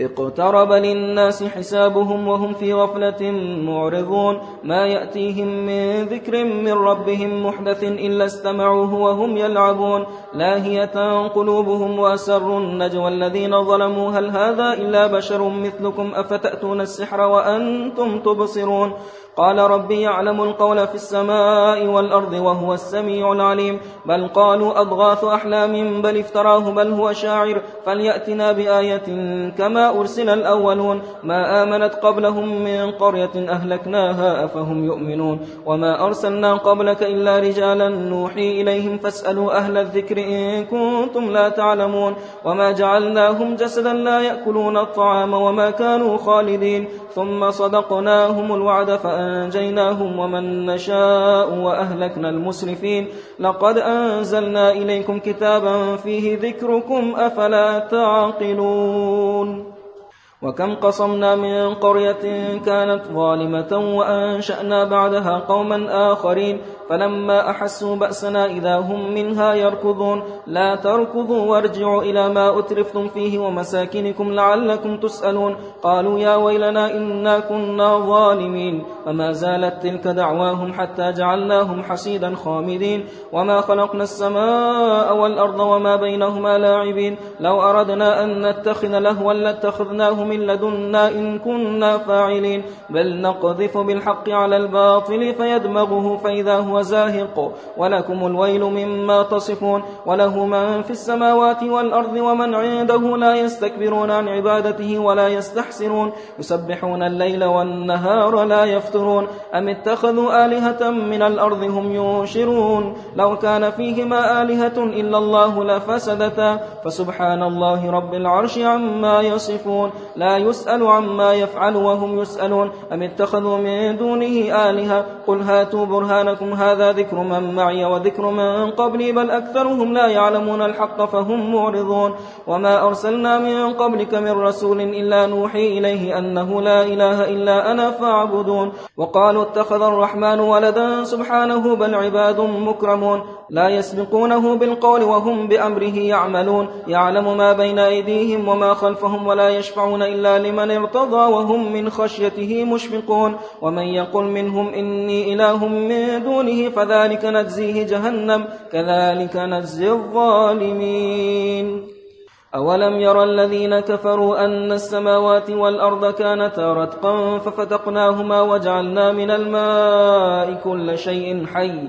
اقترب للناس حسابهم وهم في غفلة معرضون. ما يأتيهم من ذكر من ربهم محدث إلا استمعوه وهم يلعبون. لاهية قلوبهم وأسروا النجوى الذين ظلموا. هل هذا إلا بشر مثلكم؟ أفتأتون السحر وأنتم تبصرون؟ قال ربي يعلم القول في السماء والأرض وهو السميع العليم. بل قالوا أضغاث أحلام بل افتراه بل هو شاعر. فليأتنا بآية كما أرسل الأولون. ما آمنت قبلهم من قرية أهلكناها أفهم يؤمنون. وما أرسلنا قبلك إلا رجالا نوحي إليهم فاسألوا أهل الذكر إن كنتم لا تعلمون. وما جعلناهم جسدا لا يأكلون الطعام وما كانوا خالدين. ثم صدقناهم الوعد فأنجيناهم ومن نشاء وأهلكنا المسرفين. لقد أنزلنا إليكم كتابا فيه ذكركم أفلا تعقلون. وكم قصمنا من قرية كانت ظالمة وأنشأنا بعدها قوما آخرين فلما أحسوا بأسنا إذا هم منها يركضون. لا تركضوا وارجعوا إلى ما أترفتم فيه ومساكنكم لعلكم تسألون. قالوا يا ويلنا إنا كنا ظالمين. فما زالت تلك دعواهم حتى جعلناهم حسيدا خامدين. وما خلقنا السماء والأرض وما بينهما لاعبين. لو أردنا أن نتخذ لهوا لاتخذناه من لدنا إن كنا فاعلين. بل نقذف بالحق على الباطل فيدمغه فإذا هو زاهق. ولكم الويل مما تصفون. وله من في السماوات والأرض ومن عنده لا يستكبرون عن عبادته ولا يستحسرون. يسبحون الليل والنهار لا يفترون. أم اتخذوا آلهة من الأرض هم ينشرون؟ لو كان فيهما آلهة إلا الله لفسدتا. فسبحان الله رب العرش عما يصفون. لا يسأل عما يفعل وهم يسألون. أم اتخذوا من دونه آلهة؟ قل هاتوا برهانكم هذا ذكر من معي وذكر من قبلي بل أكثرهم لا يعلمون الحق فهم معرضون. وما أرسلنا من قبلك من رسول إلا نوحي إليه أنه لا إله إلا أنا فاعبدون. وقالوا اتخذ الرحمن ولدا سبحانه بل عباد مكرمون. لا يسبقونه بالقول وهم بأمره يعملون. يعلم ما بين أيديهم وما خلفهم ولا يشفعون إلا لمن ارتضى وهم من خشيته مشفقون. ومن يقل منهم إني إله من دونه فذلك نجزيه جهنم. كذلك نجزي الظالمين. أولم ير الذين كفروا أن السماوات والأرض كانتا رتقا ففتقناهما وجعلنا من الماء كل شيء حي.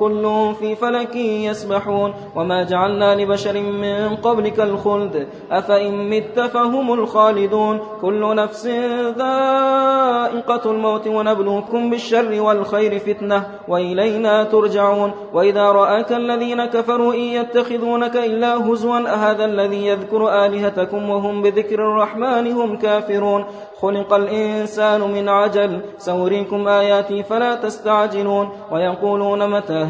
كل في فلك يسبحون. وما جعلنا لبشر من قبلك الخلد. أفإن مت فهم الخالدون. كل نفس ذائقة الموت ونبلوكم بالشر والخير فتنة وإلينا ترجعون. وإذا رآك الذين كفروا إن يتخذونك إلا هزوا. أهذا الذي يذكر آلهتكم وهم بذكر الرحمن هم كافرون. خلق الإنسان من عجل. سوريكم آياتي فلا تستعجلون. ويقولون متى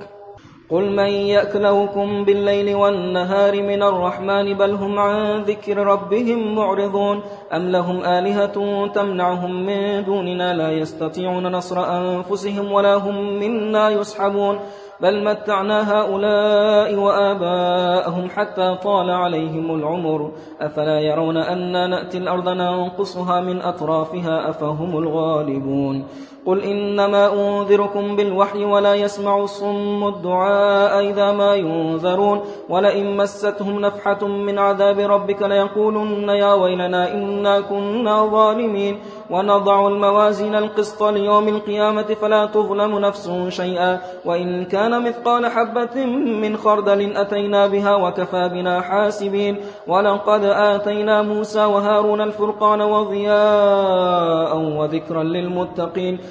قل من يأكلوكم بالليل والنهار من الرحمن بل هم عن ذكر ربهم معرضون أم لهم آلهة تمنعهم من دوننا لا يستطيعون نصر أنفسهم ولا هم منا يسحبون بل متعنا هؤلاء وآباءهم حتى طال عليهم العمر أفلا يرون أنا نأتي الأرض ننقصها من أطرافها أفهم الغالبون قل إنما أنذركم بالوحي ولا يسمع الصم الدعاء إذا ما ينذرون ولئن مستهم نفحة من عذاب ربك ليقولن يا ويلنا إنا كنا ظالمين ونضع الموازين القسط ليوم القيامة فلا تظلم نفس شيئا وإن كان مثقال حبة من خردل أتينا بها وكفى بنا حاسبين ولقد آتينا موسى وهارون الفرقان وضياء وذكرا للمتقين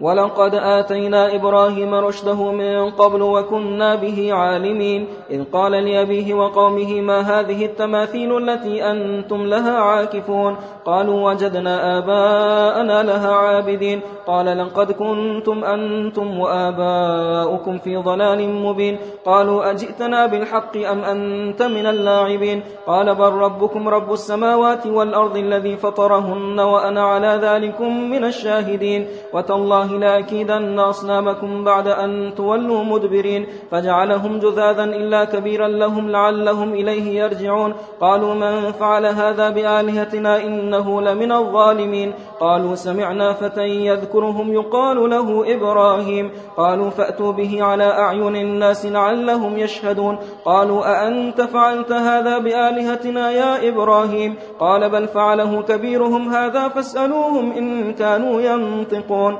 ولقد آتينا إبراهيم رشده من قبل وكنا به عالمين إذ قال لأبيه وقومه ما هذه التماثيل التي أنتم لها عاكفون قالوا وجدنا آباءنا لها عابدين قال لقد كنتم أنتم وآباؤكم في ضلال مبين قالوا أجئتنا بالحق أم أنت من اللاعبين قال بل ربكم رب السماوات والأرض الذي فطرهن وأنا على ذلكم من الشاهدين وتالله لأكيدن أصنامكم بعد أن تولوا مدبرين فجعلهم جذاذا إلا كبيرا لهم لعلهم إليه يرجعون. قالوا من فعل هذا بآلهتنا إنه لمن الظالمين. قالوا سمعنا فتى يذكرهم يقال له إبراهيم. قالوا فأتوا به على أعين الناس لعلهم يشهدون. قالوا أأنت فعلت هذا بآلهتنا يا إبراهيم؟ قال بل فعله كبيرهم هذا فاسألوهم إن كانوا ينطقون.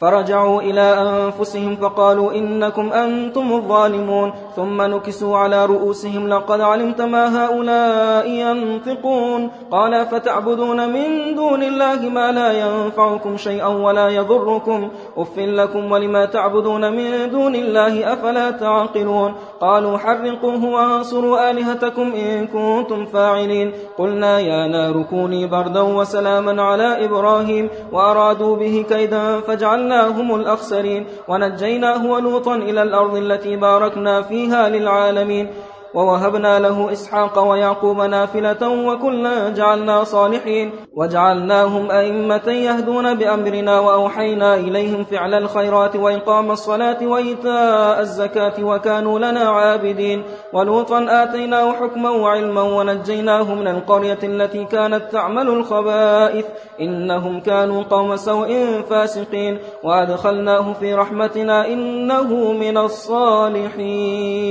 فرجعوا إلى أنفسهم فقالوا إنكم أنتم الظالمون ثم نكسوا على رؤوسهم لقد علمت ما هؤلاء ينطقون. قال فتعبدون من دون الله ما لا ينفعكم شيئا ولا يضركم؟ أف لكم ولما تعبدون من دون الله أفلا تعقلون؟ قالوا حرقوه وانصروا آلهتكم إن كنتم فاعلين. قلنا يا نار كوني بردا وسلاما على إبراهيم وأرادوا به كيدا فجعلنا فجعلناهم الأخسرين ونجيناه ولوطا إلى الأرض التي باركنا فيها للعالمين ووهبنا له إسحاق ويعقوب نافلة وكلا جعلنا صالحين وجعلناهم أئمة يهدون بأمرنا وأوحينا إليهم فعل الخيرات وإقام الصلاة وإيتاء الزكاة وكانوا لنا عابدين ولوطا آتيناه حكما وعلما ونجيناه من القرية التي كانت تعمل الخبائث إنهم كانوا قوم سوء فاسقين وأدخلناه في رحمتنا إنه من الصالحين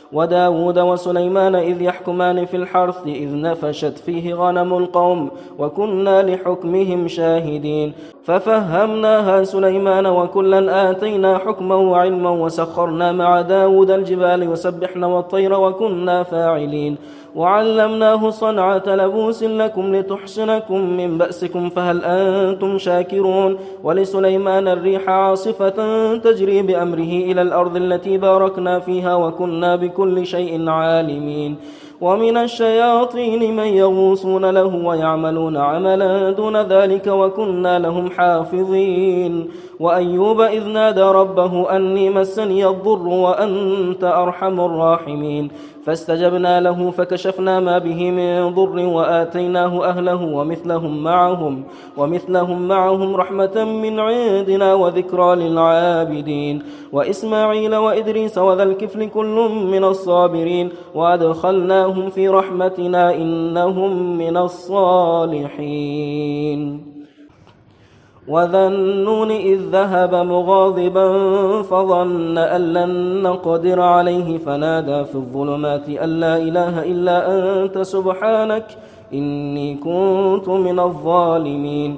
وداود وسليمان إذ يحكمان في الحرث إذ نفشت فيه غنم القوم وكنا لحكمهم شاهدين. ففهمناها سليمان وكلا آتينا حكما وعلما وسخرنا مع داود الجبال وسبحنا والطير وكنا فاعلين. وعلمناه صنعة لبوس لكم لتحسنكم من بأسكم فهل أنتم شاكرون؟ ولسليمان الريح عاصفة تجري بأمره إلى الأرض التي باركنا فيها وكنا بكل شيء عالمين. ومن الشياطين من يغوصون له ويعملون عملا دون ذلك وكنا لهم حافظين. وأيوب إذ نادى ربه أني مسني الضر وأنت أرحم الراحمين. فاستجبنا له فكشفنا ما به من ضر وآتيناه أهله ومثلهم معهم ومثلهم معهم رحمة من عندنا وذكرى للعابدين. وإسماعيل وإدريس وذا الكفل كل من الصابرين. وأدخلناهم في رحمتنا إنهم من الصالحين. وذا النون إذ ذهب مغاضبا فظن أن لن نقدر عليه فنادى في الظلمات أن لا إله إلا أنت سبحانك إني كنت من الظالمين.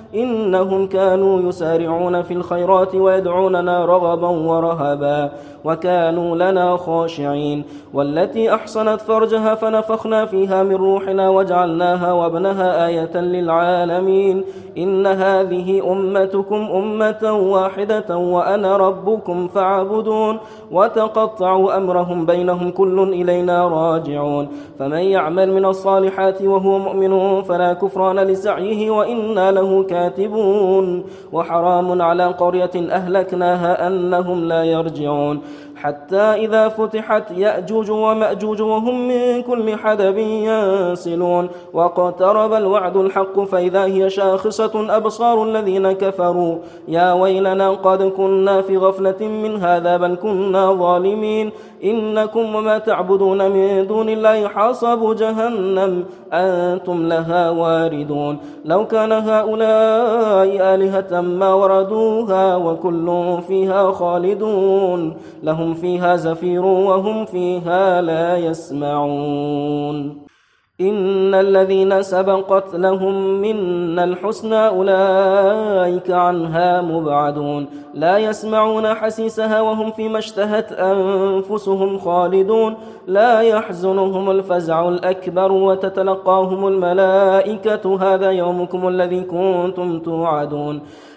إنهم كانوا يسارعون في الخيرات ويدعوننا رغبا ورهبا وكانوا لنا خاشعين. والتي أحصنت فرجها فنفخنا فيها من روحنا وجعلناها وابنها آية للعالمين. إن هذه أمتكم أمة واحدة وأنا ربكم فاعبدون وتقطعوا أمرهم بينهم كل إلينا راجعون. فمن يعمل من الصالحات وهو مؤمن فلا كفران لسعيه وإنا له كاتبون وحرام على قرية أهلكناها أنهم لا يرجعون. حتى إذا فتحت يأجوج ومأجوج وهم من كل حدب ينسلون. واقترب الوعد الحق فإذا هي شاخصة أبصار الذين كفروا. يا ويلنا قد كنا في غفلة من هذا بل كنا ظالمين. إنكم وما تعبدون من دون الله حاصب جهنم. أنتم لها واردون. لو كان هؤلاء آلهة ما وردوها وكل فيها خالدون. لهم فيها زفير وهم فيها لا يسمعون. إن الذين سبقت لهم منا الحسنى أولئك عنها مبعدون. لا يسمعون حسيسها وهم فيما اشتهت أنفسهم خالدون. لا يحزنهم الفزع الأكبر وتتلقاهم الملائكة. هذا يومكم الذي كنتم توعدون.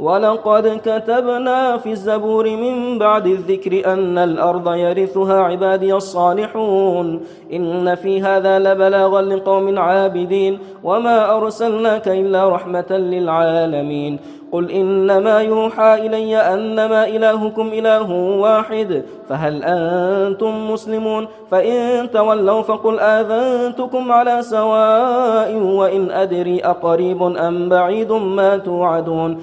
ولقد كتبنا في الزبور من بعد الذكر أن الأرض يرثها عبادي الصالحون إن في هذا لبلاغا لقوم عابدين وما أرسلناك إلا رحمة للعالمين قل إنما يوحى إلي أنما إلهكم إله واحد فهل أنتم مسلمون فإن تولوا فقل آذنتكم على سواء وإن أدري أقريب أم بعيد ما توعدون